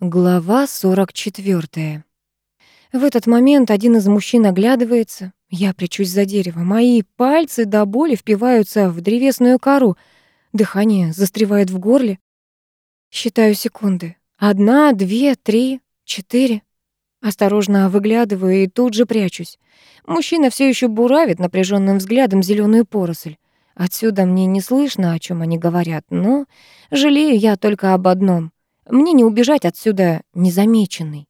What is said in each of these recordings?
Глава 44. В этот момент один из мужчин оглядывается. Я прячусь за дерево. Мои пальцы до боли впиваются в древесную кору. Дыхание застревает в горле. Считаю секунды. Одна, две, три, четыре. Осторожно выглядываю и тут же прячусь. Мужчина все еще буравит напряженным взглядом зеленую поросль. Отсюда мне не слышно, о чем они говорят, но жалею я только об одном — мне не убежать отсюда незамеченной.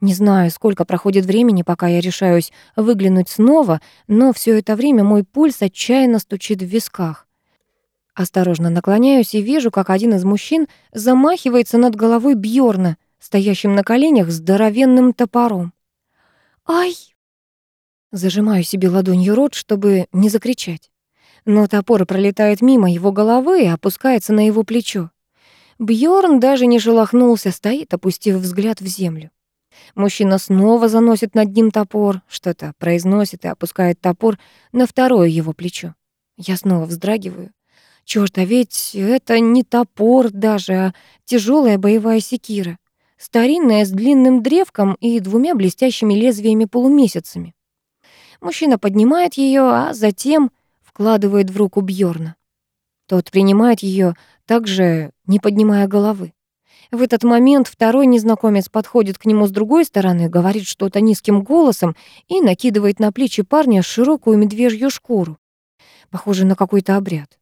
Не знаю, сколько проходит времени, пока я решаюсь выглянуть снова, но все это время мой пульс отчаянно стучит в висках. Осторожно наклоняюсь и вижу, как один из мужчин замахивается над головой Бьорна, стоящим на коленях здоровенным топором. «Ай!» Зажимаю себе ладонью рот, чтобы не закричать. Но топор пролетает мимо его головы и опускается на его плечо. Бьорн даже не шелохнулся, стоит, опустив взгляд в землю. Мужчина снова заносит над ним топор, что-то произносит и опускает топор на второе его плечо. Я снова вздрагиваю. Чёрт, а ведь это не топор даже, а тяжелая боевая секира. Старинная, с длинным древком и двумя блестящими лезвиями-полумесяцами. Мужчина поднимает ее, а затем вкладывает в руку Бьорна. Тот принимает ее также не поднимая головы. В этот момент второй незнакомец подходит к нему с другой стороны, говорит что-то низким голосом и накидывает на плечи парня широкую медвежью шкуру. Похоже на какой-то обряд.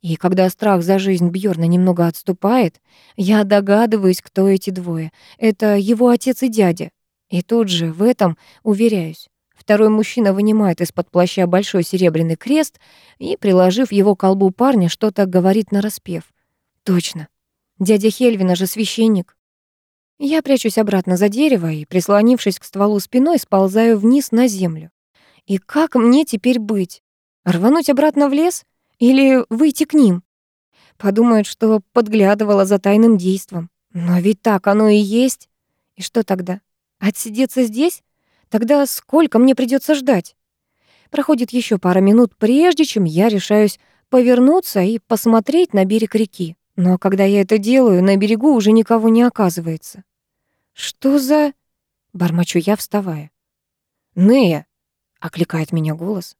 И когда страх за жизнь Бьорна немного отступает, я догадываюсь, кто эти двое. Это его отец и дядя. И тут же в этом уверяюсь. Второй мужчина вынимает из-под плаща большой серебряный крест и, приложив его к колбу парня, что-то говорит нараспев. Точно. Дядя Хельвина же священник. Я прячусь обратно за дерево и, прислонившись к стволу спиной, сползаю вниз на землю. И как мне теперь быть? Рвануть обратно в лес или выйти к ним? Подумают, что подглядывала за тайным действом. Но ведь так оно и есть. И что тогда? Отсидеться здесь? Тогда сколько мне придется ждать? Проходит еще пара минут, прежде чем я решаюсь повернуться и посмотреть на берег реки. Но когда я это делаю, на берегу уже никого не оказывается. «Что за...» — бормочу я, вставая. «Нея!» — окликает меня голос.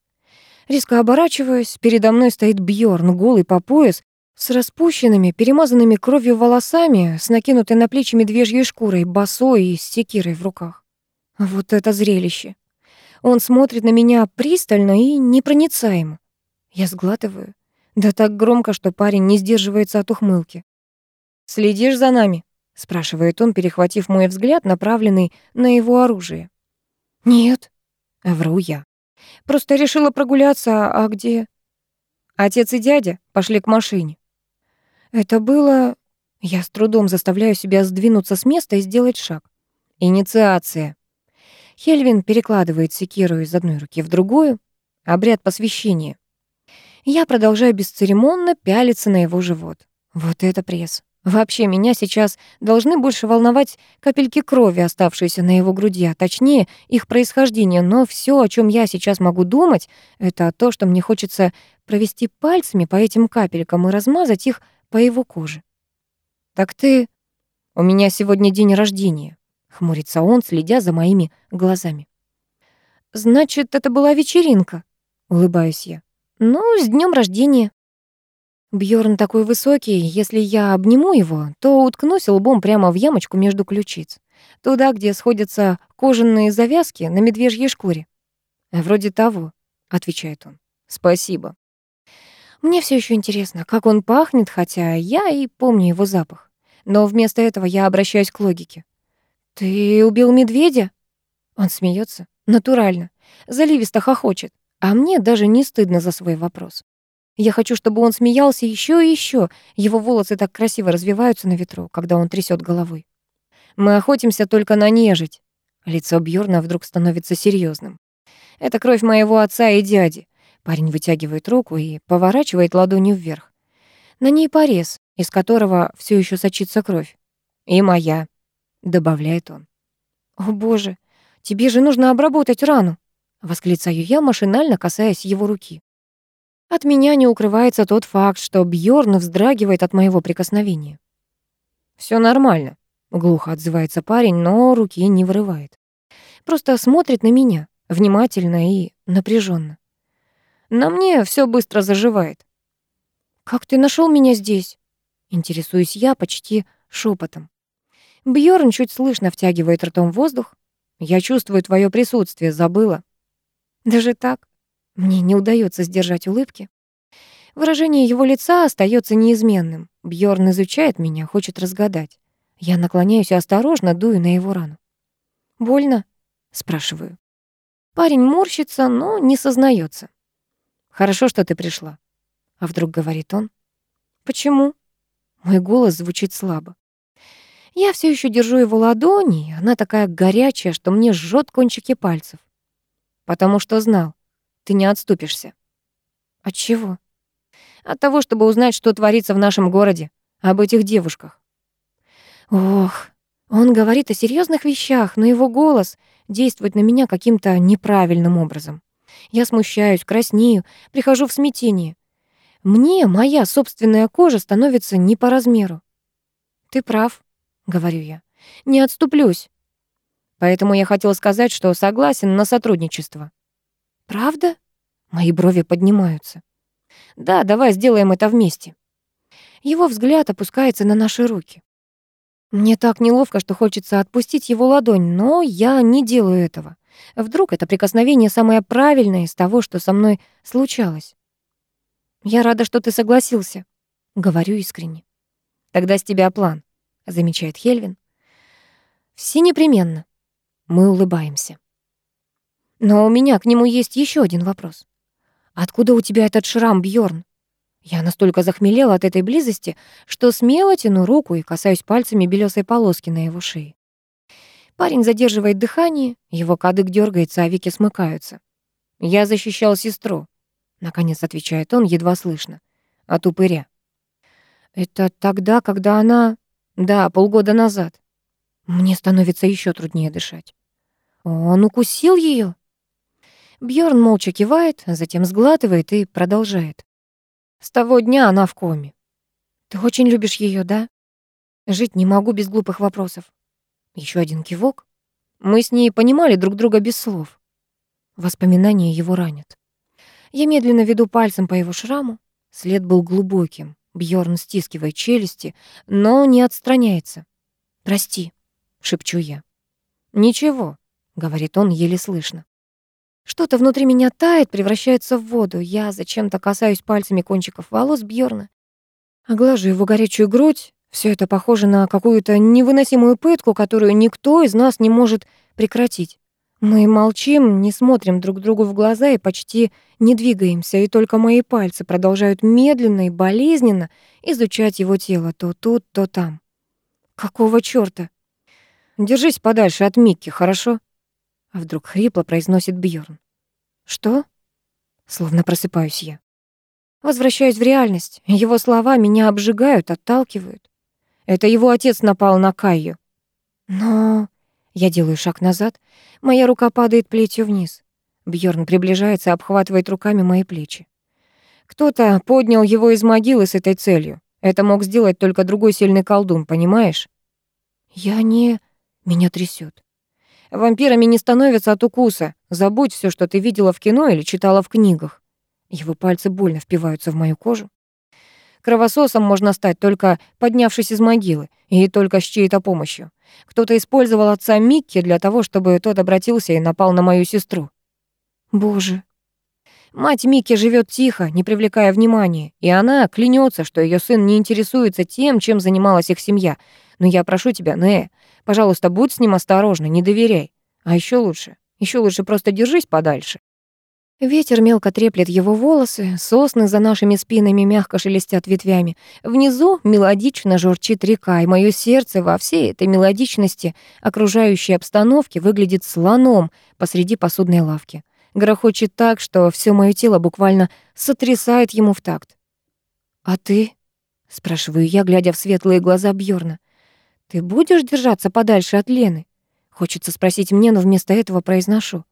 Резко оборачиваюсь, передо мной стоит Бьорн, голый по пояс, с распущенными, перемазанными кровью волосами, с накинутой на плечи медвежьей шкурой, босой и с секирой в руках. Вот это зрелище! Он смотрит на меня пристально и непроницаемо. Я сглатываю. Да так громко, что парень не сдерживается от ухмылки. «Следишь за нами?» — спрашивает он, перехватив мой взгляд, направленный на его оружие. «Нет», — вру я. «Просто решила прогуляться, а где?» «Отец и дядя пошли к машине». Это было... Я с трудом заставляю себя сдвинуться с места и сделать шаг. Инициация. Хельвин перекладывает секиру из одной руки в другую. Обряд посвящения. Я продолжаю бесцеремонно пялиться на его живот. Вот это пресс. Вообще, меня сейчас должны больше волновать капельки крови, оставшиеся на его груди, а точнее, их происхождение. Но все, о чем я сейчас могу думать, это то, что мне хочется провести пальцами по этим капелькам и размазать их по его коже. «Так ты...» «У меня сегодня день рождения», — хмурится он, следя за моими глазами. «Значит, это была вечеринка», — улыбаюсь я. Ну, с днем рождения. Бьорн такой высокий, если я обниму его, то уткнусь лбом прямо в ямочку между ключиц. Туда, где сходятся кожаные завязки на медвежьей шкуре. «Вроде того», — отвечает он. «Спасибо». Мне все еще интересно, как он пахнет, хотя я и помню его запах. Но вместо этого я обращаюсь к логике. «Ты убил медведя?» Он смеется, Натурально. Заливисто хохочет. А мне даже не стыдно за свой вопрос. Я хочу, чтобы он смеялся еще и еще. Его волосы так красиво развиваются на ветру, когда он трясет головой. Мы охотимся только на нежить. Лицо Бьорна вдруг становится серьезным. Это кровь моего отца и дяди. Парень вытягивает руку и поворачивает ладонью вверх. На ней порез, из которого все еще сочится кровь. И моя, добавляет он. О, боже, тебе же нужно обработать рану. Восклицаю я, машинально касаясь его руки. От меня не укрывается тот факт, что Бьорн вздрагивает от моего прикосновения. Все нормально», Глухо отзывается парень, но руки не вырывает. Просто смотрит на меня, внимательно и напряженно. На мне все быстро заживает. «Как ты нашел меня здесь?» Интересуюсь я почти шепотом. Бьорн чуть слышно втягивает ртом воздух. «Я чувствую твое присутствие, забыла». Даже так? Мне не удается сдержать улыбки. Выражение его лица остается неизменным. Бьорн изучает меня, хочет разгадать. Я наклоняюсь и осторожно дую на его рану. «Больно?» — спрашиваю. Парень морщится, но не сознается. «Хорошо, что ты пришла». А вдруг говорит он. «Почему?» Мой голос звучит слабо. Я все еще держу его ладони, она такая горячая, что мне жжет кончики пальцев. Потому что знал, ты не отступишься. От чего? От того, чтобы узнать, что творится в нашем городе, об этих девушках. Ох, он говорит о серьезных вещах, но его голос действует на меня каким-то неправильным образом. Я смущаюсь, краснею, прихожу в смятение. Мне моя собственная кожа становится не по размеру. «Ты прав», — говорю я, — «не отступлюсь». Поэтому я хотел сказать, что согласен на сотрудничество. «Правда?» Мои брови поднимаются. «Да, давай сделаем это вместе». Его взгляд опускается на наши руки. Мне так неловко, что хочется отпустить его ладонь, но я не делаю этого. Вдруг это прикосновение самое правильное из того, что со мной случалось. «Я рада, что ты согласился», — говорю искренне. «Тогда с тебя план», — замечает Хельвин. «Все непременно». Мы улыбаемся. Но у меня к нему есть еще один вопрос. «Откуда у тебя этот шрам, Бьорн? Я настолько захмелела от этой близости, что смело тяну руку и касаюсь пальцами белесой полоски на его шее. Парень задерживает дыхание, его кадык дергается, а веки смыкаются. «Я защищал сестру», — наконец отвечает он, едва слышно. «От упыря». «Это тогда, когда она...» «Да, полгода назад». Мне становится еще труднее дышать. «Он укусил ее? Бьорн молча кивает, затем сглатывает и продолжает. С того дня она в коме. Ты очень любишь ее, да? Жить не могу без глупых вопросов. Еще один кивок. Мы с ней понимали друг друга без слов. Воспоминания его ранят. Я медленно веду пальцем по его шраму. След был глубоким. Бьорн стискивает челюсти, но не отстраняется. «Прости», — шепчу я. «Ничего», — говорит он еле слышно. Что-то внутри меня тает, превращается в воду. Я зачем-то касаюсь пальцами кончиков волос Бьорна. Оглажу его горячую грудь. Все это похоже на какую-то невыносимую пытку, которую никто из нас не может прекратить. Мы молчим, не смотрим друг другу в глаза и почти не двигаемся, и только мои пальцы продолжают медленно и болезненно изучать его тело то тут, то там. Какого чёрта? Держись подальше от Микки, хорошо? А вдруг хрипло произносит Бьорн. Что? Словно просыпаюсь я. Возвращаюсь в реальность. Его слова меня обжигают, отталкивают. Это его отец напал на Кайю. Но я делаю шаг назад. Моя рука падает плетью вниз. Бьорн приближается, обхватывает руками мои плечи. Кто-то поднял его из могилы с этой целью. Это мог сделать только другой сильный колдун, понимаешь? Я не... Меня трясет. Вампирами не становятся от укуса. Забудь все, что ты видела в кино или читала в книгах. Его пальцы больно впиваются в мою кожу. Кровососом можно стать, только поднявшись из могилы, и только с чьей-то помощью. Кто-то использовал отца Микки для того, чтобы тот обратился и напал на мою сестру. Боже. Мать Микки живет тихо, не привлекая внимания, и она клянется, что ее сын не интересуется тем, чем занималась их семья. Но я прошу тебя, Нея, Пожалуйста, будь с ним осторожна, не доверяй. А еще лучше, еще лучше просто держись подальше. Ветер мелко треплет его волосы, сосны за нашими спинами мягко шелестят ветвями. Внизу мелодично журчит река, и мое сердце во всей этой мелодичности окружающей обстановки выглядит слоном посреди посудной лавки. Грохочет так, что все мое тело буквально сотрясает ему в такт. «А ты?» — спрашиваю я, глядя в светлые глаза Бьорна. «Ты будешь держаться подальше от Лены?» Хочется спросить мне, но вместо этого произношу.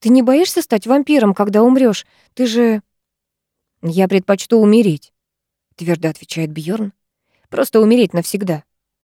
«Ты не боишься стать вампиром, когда умрёшь? Ты же...» «Я предпочту умереть», — твердо отвечает Бьорн. «Просто умереть навсегда».